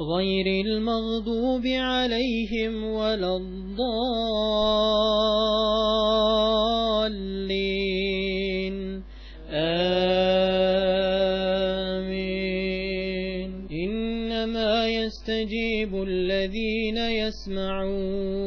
غير المغضوب عليهم ولا الضالين. آمين. إنما يستجيب الذين يسمعون.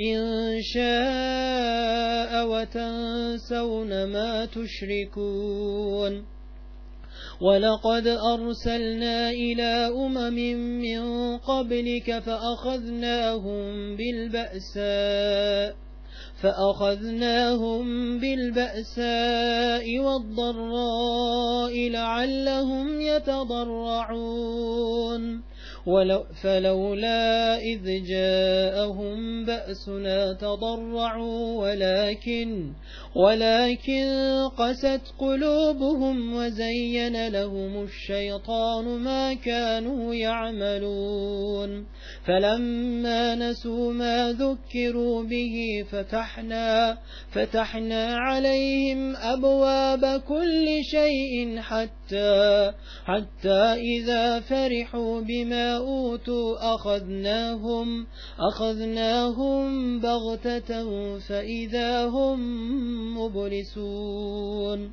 إن شاء وتنسون ما تشركون ولقد أرسلنا إلى أمم من قبلك فأخذناهم بالبأساء فأخذناهم بالبأساء والضراء لعلهم يتضرعون ولو فلولا إذ جاءهم بأسنا تضرعوا ولكن ولكن قست قلوبهم وزين لهم الشيطان ما كانوا يعملون. فلما نسوا ما ذكروا به فتحنا فتحنا عليهم أبواب كل شيء حتى حتى إذا فرحوا بما أوتوا أخذناهم أخذناهم بغتة فإذا هم مبلسون.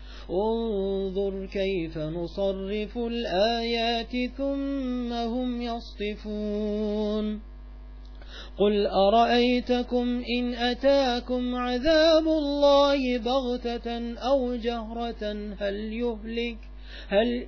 انظر كيف نصرف الآيات ثم هم يصطفون. قل أرأيتكم إن أتاكم عذاب الله بغتة أو جهرة هل يهلك هل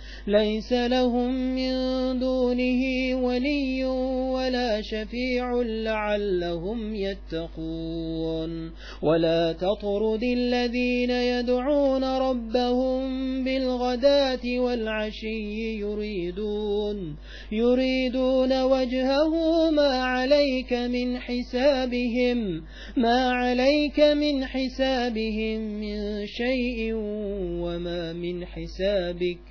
ليس لهم من دونه ولي ولا شفيع لعلهم يتقون. ولا تطرد الذين يدعون ربهم بالغداة والعشي يريدون يريدون وجهه ما عليك من حسابهم ما عليك من حسابهم من شيء وما من حسابك.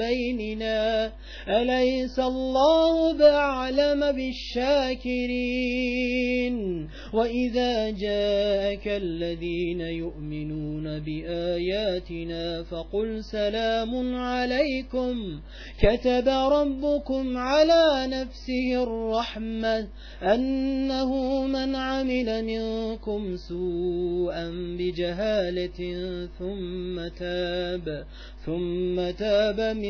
بيننا أليس الله بأعلم بالشاكرين؟ وإذا جاءك الذين يؤمنون بآياتنا فقل سلام عليكم كتب ربكم على نفسه الرحمة أنه من عمل منكم سوءا بجهالة ثم تاب ثم تاب من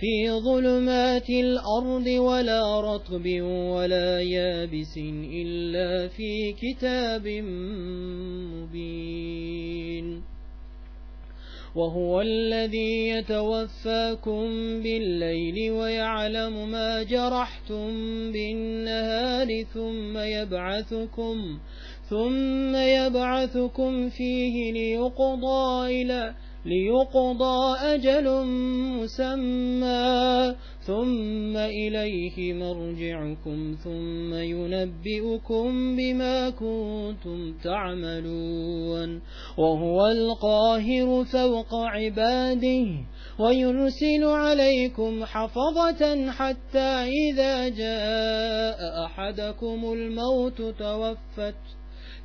في ظلمات الأرض ولا رطب ولا يابس إلا في كتاب مبين. وهو الذي يتوفاكم بالليل ويعلم ما جرحتم بالنهار ثم يبعثكم ثم يبعثكم فيه ليقضى إلى ليقضى أجل مسمى. ثم إليه مرجعكم ثم ينبئكم بما كنتم تعملون. وهو القاهر فوق عباده ويرسل عليكم حفظة حتى إذا جاء أحدكم الموت توفت.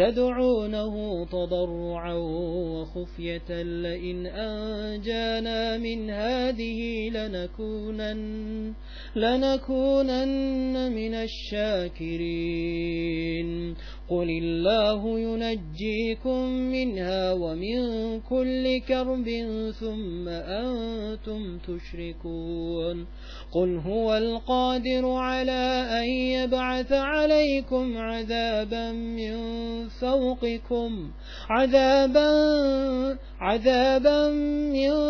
تدعونه تضرعا وخفية لئن أنجانا من هذه لنكونن, لنكونن من الشاكرين. قل الله ينجيكم منها ومن كل كرب ثم أنتم تشركون. قل هو القادر على أن يبعث عليكم عذابا من فوقكم. عذابا عذابا من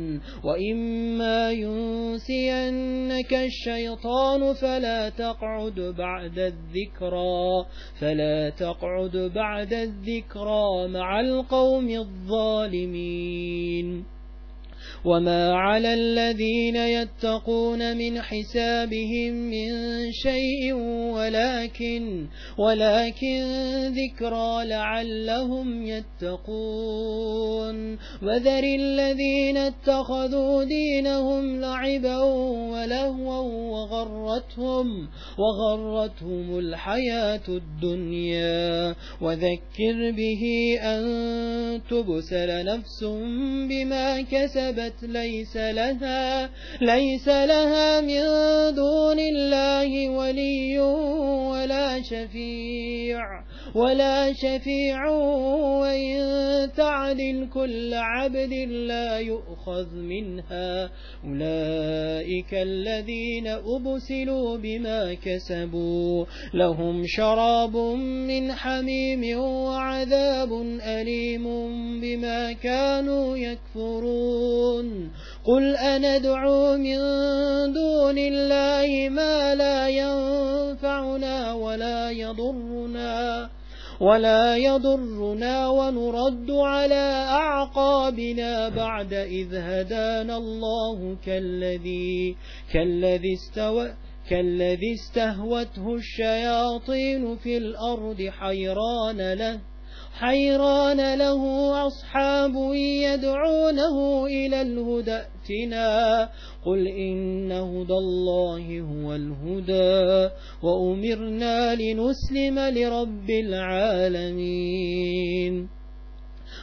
وإما ينسينك الشيطان فلا تقعد بعد الذكرى فلا تقعد بعد الذكرى مع القوم الظالمين وما على الذين يتقون من حسابهم من شيء ولكن ولكن ذكرى لعلهم يتقون وذر الذين اتخذوا دينهم لعبا ولهوا وغرتهم وغرتهم الحياة الدنيا وذكر به أن تبسل نفس بما كسبت كانت ليس لها ليس لها من دون الله ولي ولا شفيع ولا شفيع وإن تعدل كل عبد لا يؤخذ منها. أولئك الذين أبسلوا بما كسبوا لهم شراب من حميم وعذاب أليم بما كانوا يكفرون. قل أندعو من دون الله ما لا ينفعنا ولا يضرنا ولا يضرنا ونرد على أعقابنا بعد إذ هدانا الله كالذي, كالذي استوى كالذي استهوته الشياطين في الأرض حيران له. حيران له أصحاب يدعونه إلى الهدى ائتنا. قل إن هدى الله هو الهدى وأمرنا لنسلم لرب العالمين.